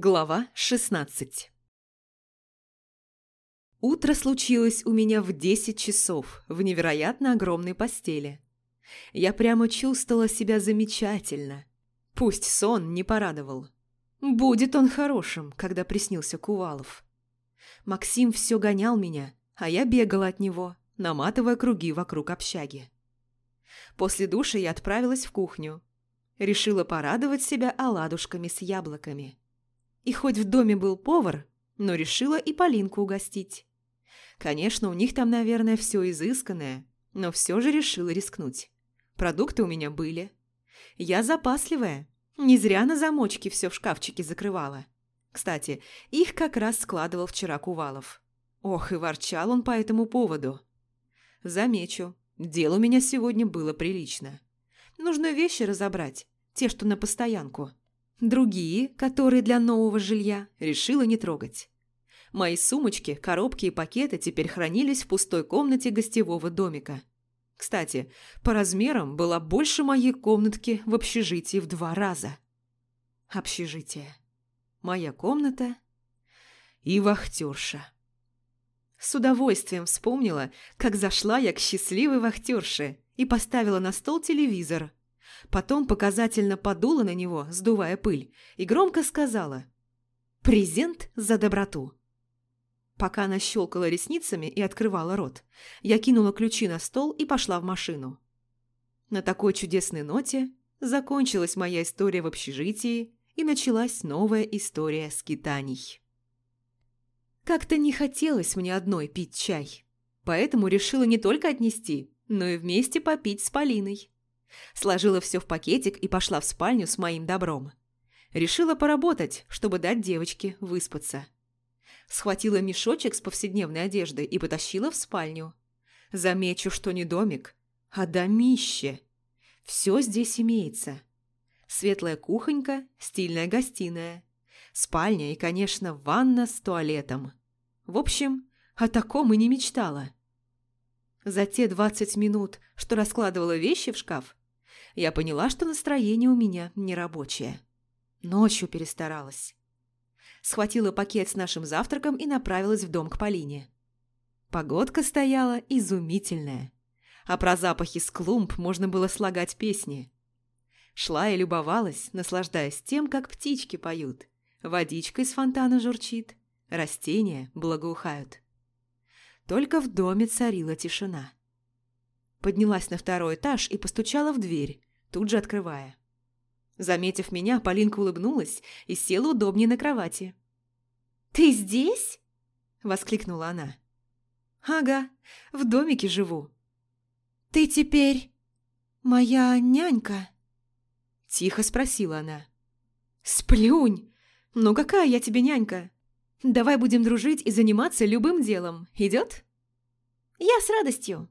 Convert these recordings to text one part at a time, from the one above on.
Глава 16 Утро случилось у меня в 10 часов в невероятно огромной постели. Я прямо чувствовала себя замечательно. Пусть сон не порадовал. Будет он хорошим, когда приснился Кувалов. Максим все гонял меня, а я бегала от него, наматывая круги вокруг общаги. После душа я отправилась в кухню. Решила порадовать себя оладушками с яблоками. И хоть в доме был повар, но решила и Полинку угостить. Конечно, у них там, наверное, все изысканное, но все же решила рискнуть. Продукты у меня были. Я запасливая, не зря на замочке все в шкафчике закрывала. Кстати, их как раз складывал вчера Кувалов. Ох, и ворчал он по этому поводу. Замечу, дело у меня сегодня было прилично. Нужно вещи разобрать, те, что на постоянку. Другие, которые для нового жилья, решила не трогать. Мои сумочки, коробки и пакеты теперь хранились в пустой комнате гостевого домика. Кстати, по размерам была больше моей комнатки в общежитии в два раза. Общежитие. Моя комната и вахтерша. С удовольствием вспомнила, как зашла я к счастливой вахтерше и поставила на стол телевизор – Потом показательно подула на него, сдувая пыль, и громко сказала «Презент за доброту». Пока она щелкала ресницами и открывала рот, я кинула ключи на стол и пошла в машину. На такой чудесной ноте закончилась моя история в общежитии и началась новая история скитаний. Как-то не хотелось мне одной пить чай, поэтому решила не только отнести, но и вместе попить с Полиной. Сложила все в пакетик и пошла в спальню с моим добром. Решила поработать, чтобы дать девочке выспаться. Схватила мешочек с повседневной одеждой и потащила в спальню. Замечу, что не домик, а домище. Все здесь имеется. Светлая кухонька, стильная гостиная, спальня и, конечно, ванна с туалетом. В общем, о таком и не мечтала. За те двадцать минут, что раскладывала вещи в шкаф, я поняла, что настроение у меня нерабочее. Ночью перестаралась. Схватила пакет с нашим завтраком и направилась в дом к Полине. Погодка стояла изумительная, а про запахи с клумб можно было слагать песни. Шла и любовалась, наслаждаясь тем, как птички поют, водичка из фонтана журчит, растения благоухают. Только в доме царила тишина. Поднялась на второй этаж и постучала в дверь, тут же открывая. Заметив меня, Полинка улыбнулась и села удобнее на кровати. «Ты здесь?» – воскликнула она. «Ага, в домике живу». «Ты теперь моя нянька?» – тихо спросила она. «Сплюнь! Ну какая я тебе нянька? Давай будем дружить и заниматься любым делом. Идет?» «Я с радостью».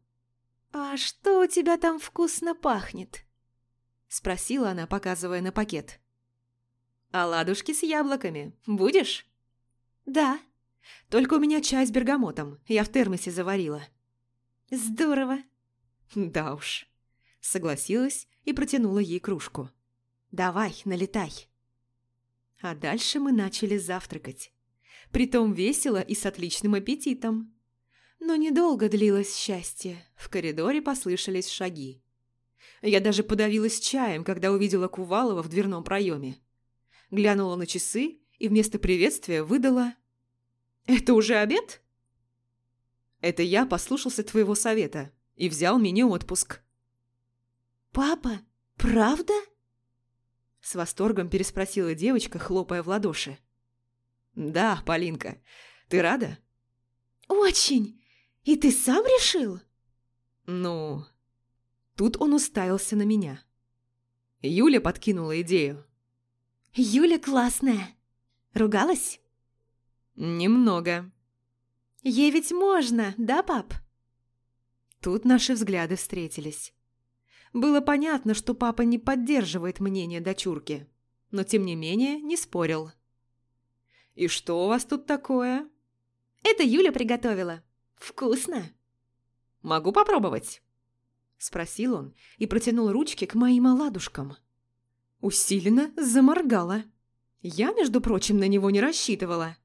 «А что у тебя там вкусно пахнет?» – спросила она, показывая на пакет. «Оладушки с яблоками. Будешь?» «Да. Только у меня чай с бергамотом. Я в термосе заварила». «Здорово». «Да уж». Согласилась и протянула ей кружку. «Давай, налетай». А дальше мы начали завтракать. Притом весело и с отличным аппетитом. Но недолго длилось счастье. В коридоре послышались шаги. Я даже подавилась чаем, когда увидела Кувалова в дверном проеме. Глянула на часы и вместо приветствия выдала «Это уже обед?» «Это я послушался твоего совета и взял мини-отпуск». «Папа, правда?» С восторгом переспросила девочка, хлопая в ладоши. «Да, Полинка. Ты рада?» «Очень. И ты сам решил?» «Ну, Тут он уставился на меня. Юля подкинула идею. «Юля классная. Ругалась?» «Немного». «Ей ведь можно, да, пап?» Тут наши взгляды встретились. Было понятно, что папа не поддерживает мнение дочурки, но тем не менее не спорил. «И что у вас тут такое?» «Это Юля приготовила. Вкусно!» «Могу попробовать?» – спросил он и протянул ручки к моим оладушкам. Усиленно заморгала. Я, между прочим, на него не рассчитывала.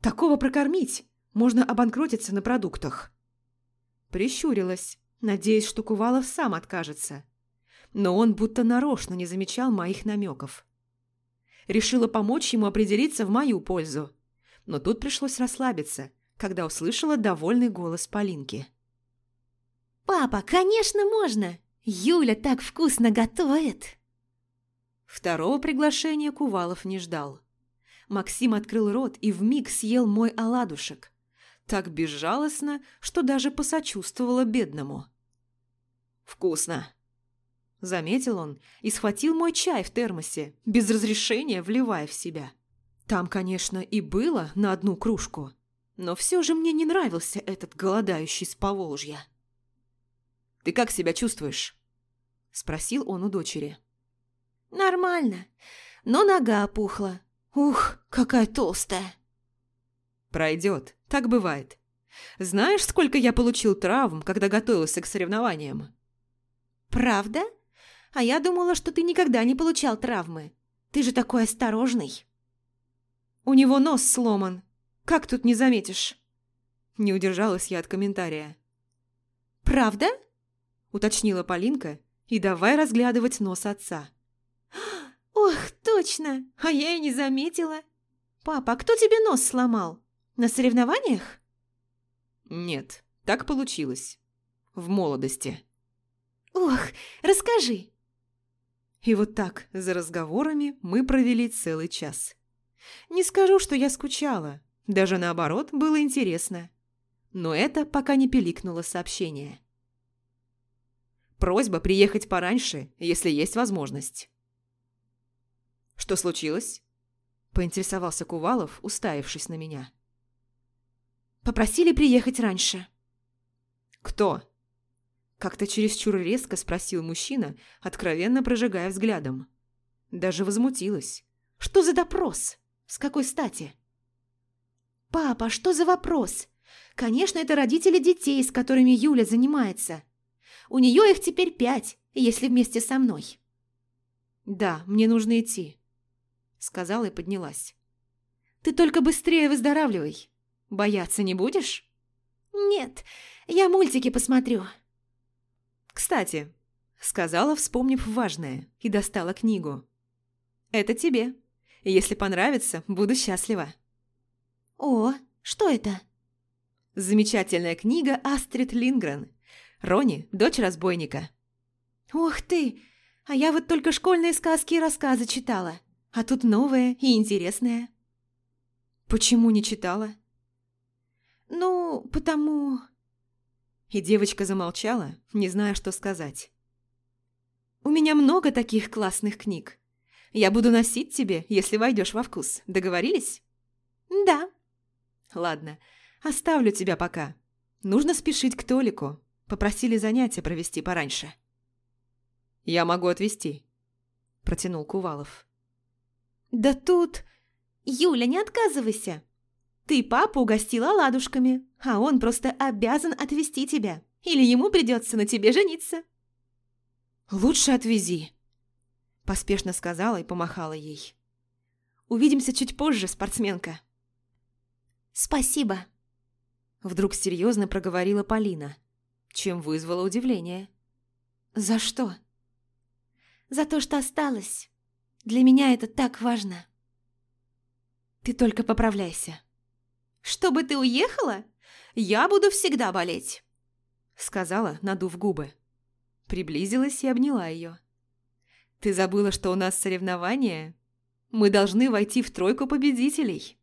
Такого прокормить можно обанкротиться на продуктах. Прищурилась, надеясь, что Кувалов сам откажется. Но он будто нарочно не замечал моих намеков. Решила помочь ему определиться в мою пользу. Но тут пришлось расслабиться, когда услышала довольный голос Полинки. «Папа, конечно, можно! Юля так вкусно готовит!» Второго приглашения Кувалов не ждал. Максим открыл рот и вмиг съел мой оладушек. Так безжалостно, что даже посочувствовала бедному. «Вкусно!» Заметил он и схватил мой чай в термосе, без разрешения вливая в себя. Там, конечно, и было на одну кружку, но все же мне не нравился этот голодающий с Поволжья. «Ты как себя чувствуешь?» – спросил он у дочери. «Нормально, но нога опухла. Ух, какая толстая!» «Пройдет, так бывает. Знаешь, сколько я получил травм, когда готовился к соревнованиям?» «Правда? А я думала, что ты никогда не получал травмы. Ты же такой осторожный». «У него нос сломан. Как тут не заметишь?» Не удержалась я от комментария. «Правда?» – уточнила Полинка и давай разглядывать нос отца. «Ох, точно! А я и не заметила. Папа, а кто тебе нос сломал? На соревнованиях?» «Нет, так получилось. В молодости». «Ох, расскажи!» И вот так, за разговорами, мы провели целый час. Не скажу, что я скучала, даже наоборот, было интересно. Но это пока не пиликнуло сообщение. Просьба приехать пораньше, если есть возможность. «Что случилось?» – поинтересовался Кувалов, уставившись на меня. «Попросили приехать раньше». «Кто?» Как-то чересчур резко спросил мужчина, откровенно прожигая взглядом. Даже возмутилась. «Что за допрос? С какой стати?» «Папа, что за вопрос? Конечно, это родители детей, с которыми Юля занимается. У нее их теперь пять, если вместе со мной». «Да, мне нужно идти», — сказала и поднялась. «Ты только быстрее выздоравливай. Бояться не будешь?» «Нет, я мультики посмотрю». «Кстати», — сказала, вспомнив важное, и достала книгу. «Это тебе. Если понравится, буду счастлива». «О, что это?» Замечательная книга Астрид Лингрен. Рони – дочь разбойника. «Ух ты! А я вот только школьные сказки и рассказы читала. А тут новое и интересное». «Почему не читала?» «Ну, потому...» И девочка замолчала, не зная, что сказать. «У меня много таких классных книг. Я буду носить тебе, если войдешь во вкус. Договорились?» «Да». «Ладно, оставлю тебя пока. Нужно спешить к Толику. Попросили занятия провести пораньше». «Я могу отвезти», – протянул Кувалов. «Да тут...» «Юля, не отказывайся. Ты папу угостила ладушками, а он просто обязан отвезти тебя. Или ему придется на тебе жениться». «Лучше отвези», – поспешно сказала и помахала ей. «Увидимся чуть позже, спортсменка». «Спасибо», – вдруг серьезно проговорила Полина, чем вызвала удивление. «За что?» «За то, что осталось. Для меня это так важно». «Ты только поправляйся». «Чтобы ты уехала? Я буду всегда болеть», — сказала, надув губы. Приблизилась и обняла ее. «Ты забыла, что у нас соревнования? Мы должны войти в тройку победителей».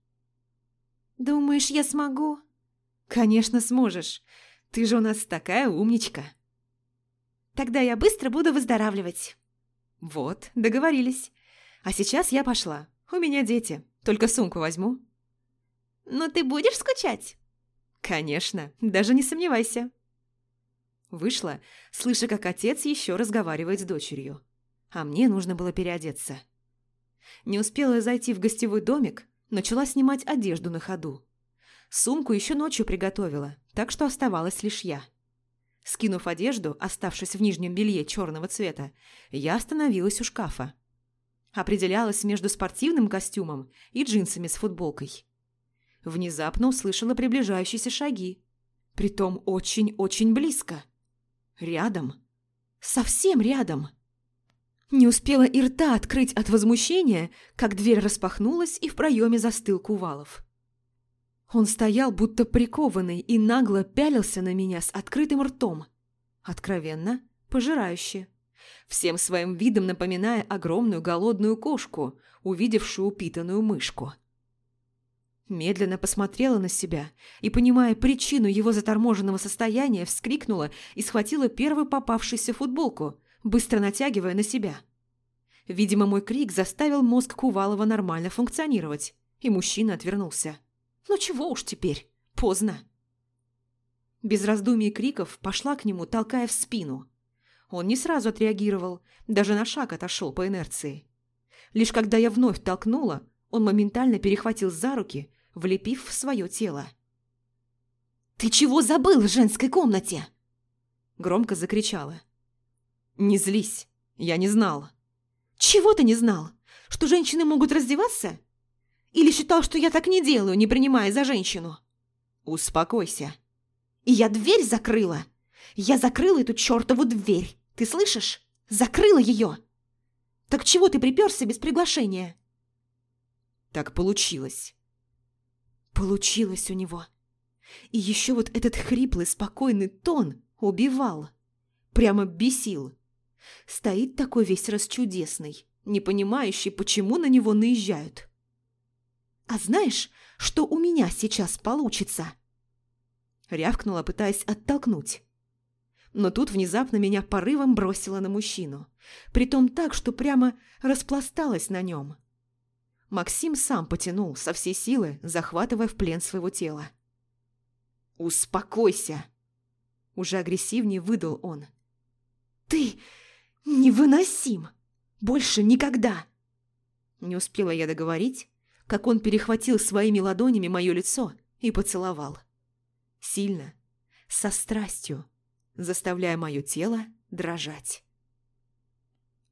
«Думаешь, я смогу?» «Конечно сможешь. Ты же у нас такая умничка». «Тогда я быстро буду выздоравливать». «Вот, договорились. А сейчас я пошла. У меня дети. Только сумку возьму». «Но ты будешь скучать?» «Конечно, даже не сомневайся». Вышла, слыша, как отец еще разговаривает с дочерью. А мне нужно было переодеться. Не успела зайти в гостевой домик, начала снимать одежду на ходу. Сумку еще ночью приготовила, так что оставалась лишь я. Скинув одежду, оставшись в нижнем белье черного цвета, я остановилась у шкафа. Определялась между спортивным костюмом и джинсами с футболкой. Внезапно услышала приближающиеся шаги. Притом очень-очень близко. Рядом. Совсем рядом. Не успела и рта открыть от возмущения, как дверь распахнулась и в проеме застыл Кувалов. Он стоял, будто прикованный, и нагло пялился на меня с открытым ртом. Откровенно, пожирающе. Всем своим видом напоминая огромную голодную кошку, увидевшую упитанную мышку. Медленно посмотрела на себя и, понимая причину его заторможенного состояния, вскрикнула и схватила первую попавшуюся футболку, быстро натягивая на себя. Видимо, мой крик заставил мозг Кувалова нормально функционировать, и мужчина отвернулся. «Ну чего уж теперь, поздно». Без раздумий и криков пошла к нему, толкая в спину. Он не сразу отреагировал, даже на шаг отошел по инерции. Лишь когда я вновь толкнула, он моментально перехватил за руки, влепив в свое тело. «Ты чего забыл в женской комнате?» Громко закричала. «Не злись, я не знал». «Чего ты не знал? Что женщины могут раздеваться? Или считал, что я так не делаю, не принимая за женщину?» «Успокойся». «И я дверь закрыла. Я закрыла эту чертову дверь. Ты слышишь? Закрыла ее. Так чего ты приперся без приглашения?» Так получилось. Получилось у него. И еще вот этот хриплый, спокойный тон убивал. Прямо бесил. Стоит такой весь расчудесный, не понимающий, почему на него наезжают. «А знаешь, что у меня сейчас получится?» Рявкнула, пытаясь оттолкнуть. Но тут внезапно меня порывом бросило на мужчину. Притом так, что прямо распласталась на нем. Максим сам потянул со всей силы, захватывая в плен своего тела. «Успокойся!» Уже агрессивнее выдал он. «Ты невыносим! Больше никогда!» Не успела я договорить, как он перехватил своими ладонями мое лицо и поцеловал. Сильно, со страстью, заставляя мое тело дрожать.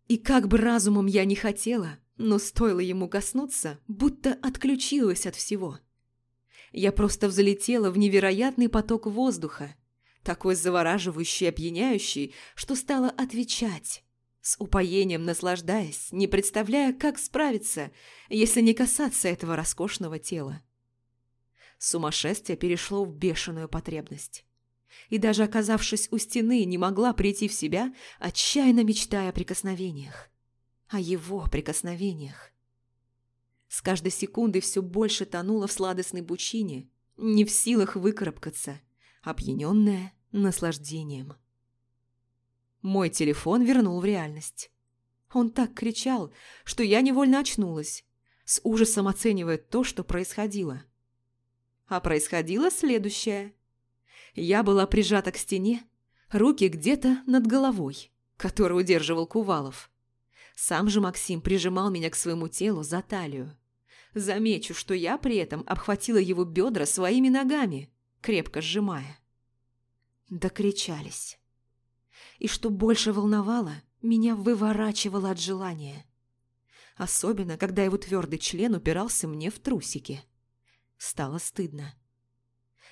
И как бы разумом я не хотела, но стоило ему коснуться, будто отключилась от всего. Я просто взлетела в невероятный поток воздуха, такой завораживающий и опьяняющий, что стала отвечать, с упоением наслаждаясь, не представляя, как справиться, если не касаться этого роскошного тела. Сумасшествие перешло в бешеную потребность. И даже оказавшись у стены, не могла прийти в себя, отчаянно мечтая о прикосновениях о его прикосновениях. С каждой секундой все больше тонула в сладостной бучине, не в силах выкарабкаться, опьяненная наслаждением. Мой телефон вернул в реальность. Он так кричал, что я невольно очнулась, с ужасом оценивая то, что происходило. А происходило следующее. Я была прижата к стене, руки где-то над головой, который удерживал Кувалов. Сам же Максим прижимал меня к своему телу за талию. Замечу, что я при этом обхватила его бедра своими ногами, крепко сжимая. Докричались. И что больше волновало, меня выворачивало от желания. Особенно, когда его твердый член упирался мне в трусики. Стало стыдно.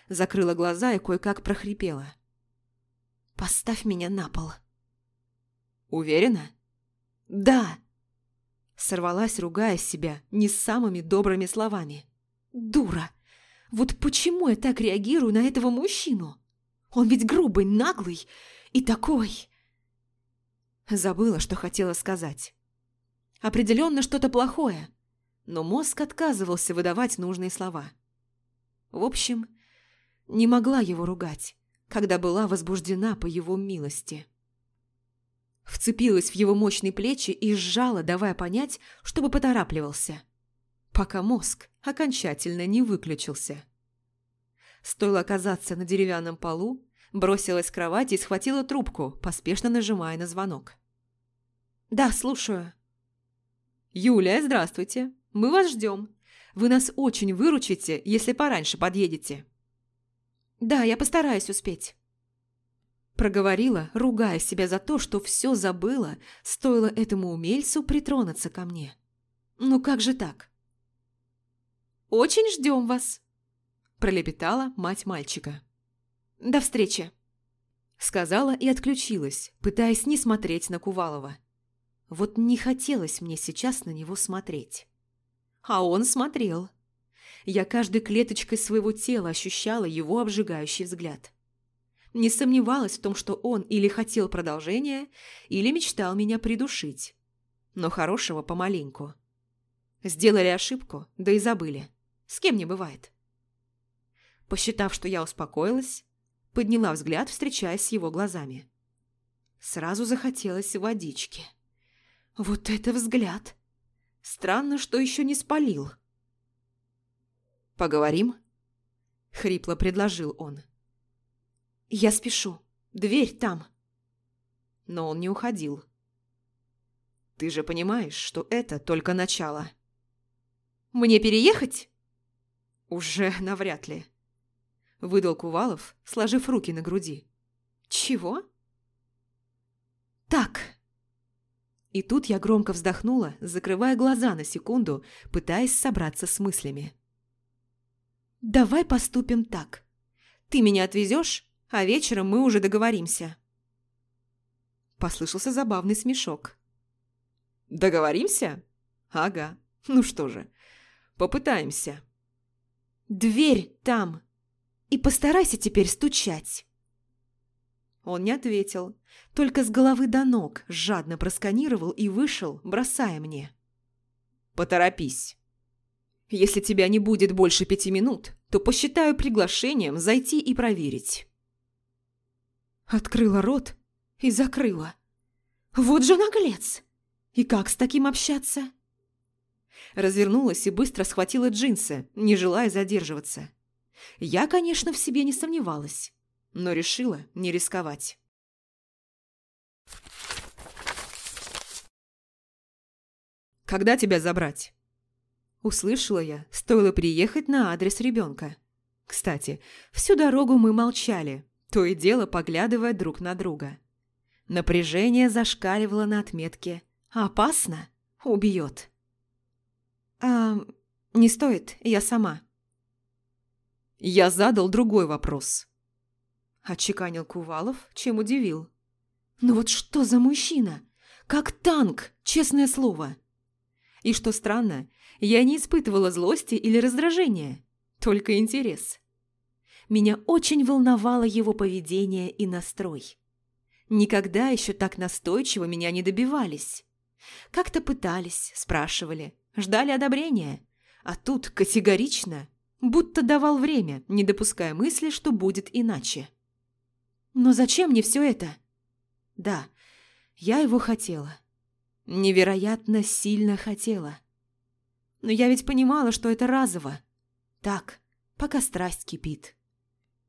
Закрыла глаза и кое-как прохрипела. «Поставь меня на пол». «Уверена?» «Да!» Сорвалась, ругая себя не самыми добрыми словами. «Дура! Вот почему я так реагирую на этого мужчину? Он ведь грубый, наглый и такой...» Забыла, что хотела сказать. Определенно что-то плохое, но мозг отказывался выдавать нужные слова. В общем, не могла его ругать, когда была возбуждена по его милости. Вцепилась в его мощные плечи и сжала, давая понять, чтобы поторапливался. Пока мозг окончательно не выключился. Стоило оказаться на деревянном полу, бросилась в кровать и схватила трубку, поспешно нажимая на звонок. «Да, слушаю». «Юля, здравствуйте. Мы вас ждем. Вы нас очень выручите, если пораньше подъедете». «Да, я постараюсь успеть». Проговорила, ругая себя за то, что все забыла, стоило этому умельцу притронуться ко мне. Ну как же так? «Очень ждем вас», – пролепетала мать мальчика. «До встречи», – сказала и отключилась, пытаясь не смотреть на Кувалова. Вот не хотелось мне сейчас на него смотреть. А он смотрел. Я каждой клеточкой своего тела ощущала его обжигающий взгляд. Не сомневалась в том, что он или хотел продолжения, или мечтал меня придушить. Но хорошего помаленьку. Сделали ошибку, да и забыли. С кем не бывает. Посчитав, что я успокоилась, подняла взгляд, встречаясь с его глазами. Сразу захотелось водички. Вот это взгляд! Странно, что еще не спалил. «Поговорим?» — хрипло предложил он. «Я спешу. Дверь там». Но он не уходил. «Ты же понимаешь, что это только начало». «Мне переехать?» «Уже навряд ли», — выдал Кувалов, сложив руки на груди. «Чего?» «Так». И тут я громко вздохнула, закрывая глаза на секунду, пытаясь собраться с мыслями. «Давай поступим так. Ты меня отвезешь, а вечером мы уже договоримся». Послышался забавный смешок. «Договоримся? Ага. Ну что же, попытаемся». «Дверь там. И постарайся теперь стучать». Он не ответил, только с головы до ног жадно просканировал и вышел, бросая мне. «Поторопись». Если тебя не будет больше пяти минут, то посчитаю приглашением зайти и проверить. Открыла рот и закрыла. Вот же наглец! И как с таким общаться? Развернулась и быстро схватила джинсы, не желая задерживаться. Я, конечно, в себе не сомневалась, но решила не рисковать. «Когда тебя забрать?» Услышала я, стоило приехать на адрес ребенка. Кстати, всю дорогу мы молчали, то и дело поглядывая друг на друга. Напряжение зашкаливало на отметке «Опасно? Убьет». «А, не стоит, я сама». Я задал другой вопрос. Отчеканил Кувалов, чем удивил. «Ну вот что за мужчина? Как танк, честное слово!» И что странно, я не испытывала злости или раздражения, только интерес. Меня очень волновало его поведение и настрой. Никогда еще так настойчиво меня не добивались. Как-то пытались, спрашивали, ждали одобрения. А тут категорично, будто давал время, не допуская мысли, что будет иначе. Но зачем мне все это? Да, я его хотела. Невероятно сильно хотела. Но я ведь понимала, что это разово. Так, пока страсть кипит.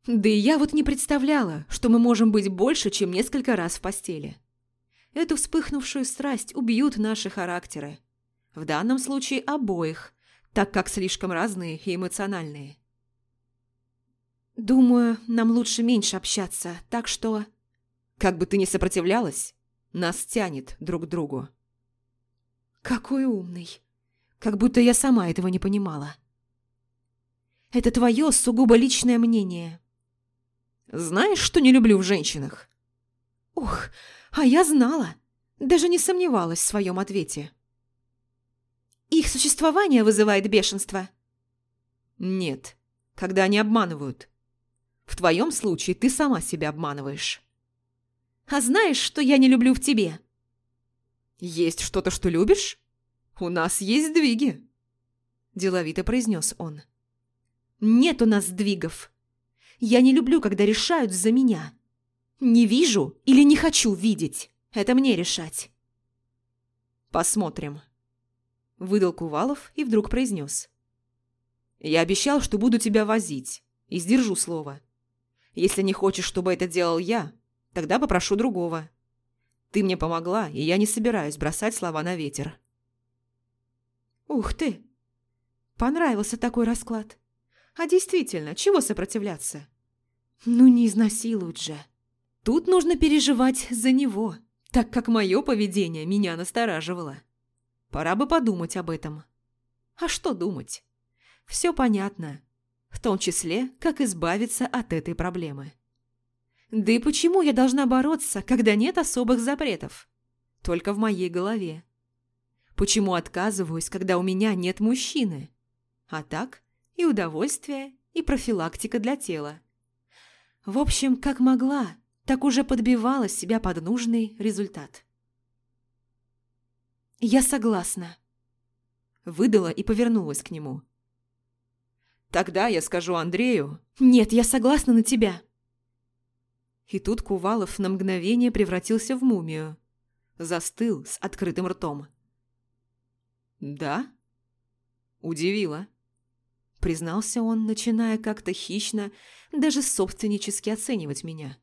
Да и я вот не представляла, что мы можем быть больше, чем несколько раз в постели. Эту вспыхнувшую страсть убьют наши характеры. В данном случае обоих, так как слишком разные и эмоциональные. Думаю, нам лучше меньше общаться, так что... Как бы ты ни сопротивлялась, нас тянет друг к другу. Какой умный. Как будто я сама этого не понимала. Это твое сугубо личное мнение. Знаешь, что не люблю в женщинах? Ух, а я знала. Даже не сомневалась в своем ответе. Их существование вызывает бешенство. Нет, когда они обманывают. В твоем случае ты сама себя обманываешь. А знаешь, что я не люблю в тебе? Есть что-то, что любишь? «У нас есть сдвиги», – деловито произнес он. «Нет у нас сдвигов. Я не люблю, когда решают за меня. Не вижу или не хочу видеть. Это мне решать». «Посмотрим», – выдал Кувалов и вдруг произнес. «Я обещал, что буду тебя возить, и сдержу слово. Если не хочешь, чтобы это делал я, тогда попрошу другого. Ты мне помогла, и я не собираюсь бросать слова на ветер». Ух ты! Понравился такой расклад. А действительно, чего сопротивляться? Ну не изнасилуют же. Тут нужно переживать за него, так как мое поведение меня настораживало. Пора бы подумать об этом. А что думать? Все понятно. В том числе, как избавиться от этой проблемы. Да и почему я должна бороться, когда нет особых запретов? Только в моей голове. Почему отказываюсь, когда у меня нет мужчины? А так и удовольствие, и профилактика для тела. В общем, как могла, так уже подбивала себя под нужный результат. «Я согласна», – выдала и повернулась к нему. «Тогда я скажу Андрею...» «Нет, я согласна на тебя». И тут Кувалов на мгновение превратился в мумию. Застыл с открытым ртом. «Да?» «Удивило», – признался он, начиная как-то хищно, даже собственнически оценивать меня.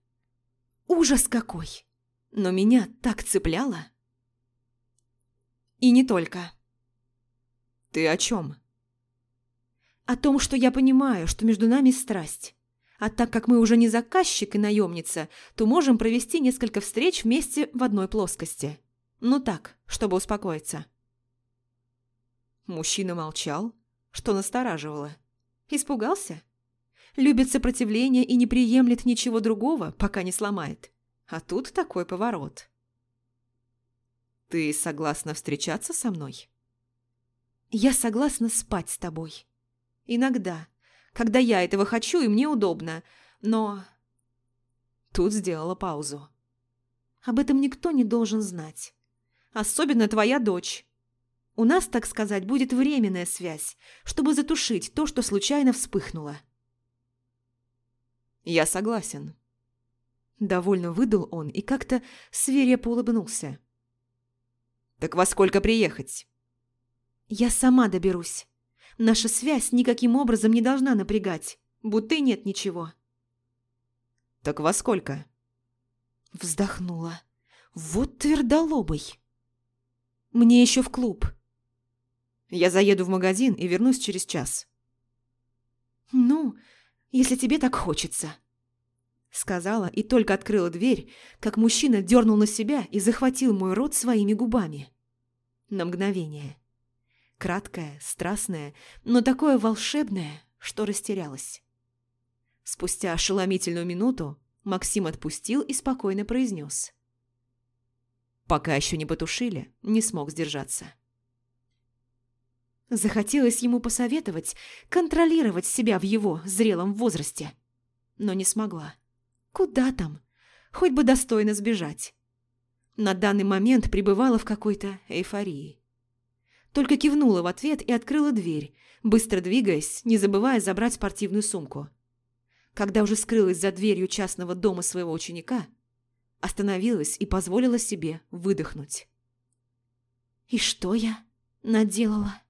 «Ужас какой! Но меня так цепляло!» «И не только». «Ты о чем?» «О том, что я понимаю, что между нами страсть. А так как мы уже не заказчик и наемница, то можем провести несколько встреч вместе в одной плоскости. Ну так, чтобы успокоиться». Мужчина молчал, что настораживало. Испугался? Любит сопротивление и не приемлет ничего другого, пока не сломает. А тут такой поворот. «Ты согласна встречаться со мной?» «Я согласна спать с тобой. Иногда, когда я этого хочу и мне удобно, но...» Тут сделала паузу. «Об этом никто не должен знать. Особенно твоя дочь. У нас, так сказать, будет временная связь, чтобы затушить то, что случайно вспыхнуло. Я согласен. Довольно выдал он и как-то свирепо улыбнулся. Так во сколько приехать? Я сама доберусь. Наша связь никаким образом не должна напрягать, будто и нет ничего. Так во сколько? Вздохнула. Вот твердолобый. Мне еще в клуб. Я заеду в магазин и вернусь через час». «Ну, если тебе так хочется», — сказала и только открыла дверь, как мужчина дернул на себя и захватил мой рот своими губами. На мгновение. Краткое, страстное, но такое волшебное, что растерялась. Спустя ошеломительную минуту Максим отпустил и спокойно произнес. Пока еще не потушили, не смог сдержаться. Захотелось ему посоветовать контролировать себя в его зрелом возрасте. Но не смогла. Куда там? Хоть бы достойно сбежать. На данный момент пребывала в какой-то эйфории. Только кивнула в ответ и открыла дверь, быстро двигаясь, не забывая забрать спортивную сумку. Когда уже скрылась за дверью частного дома своего ученика, остановилась и позволила себе выдохнуть. «И что я наделала?»